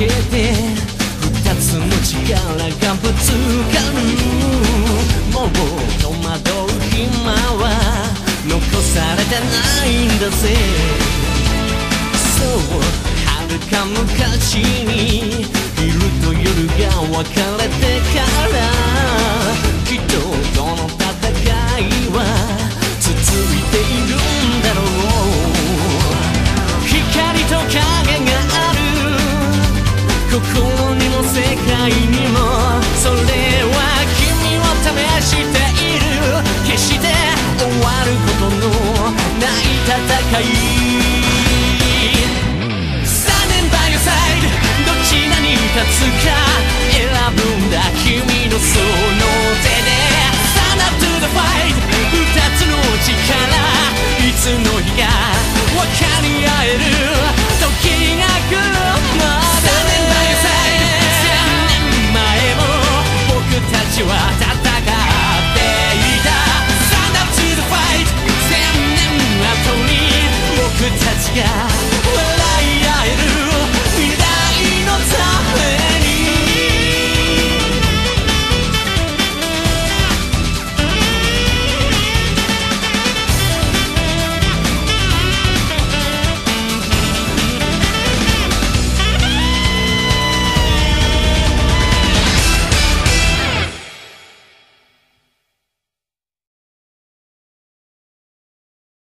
けて二つの力がぶつかる。もう戸惑う暇は残されてないんだぜ。そうはるか昔に昼と夜が分かる。3年バイオサイドどちらに立つか選ぶんだ君のその手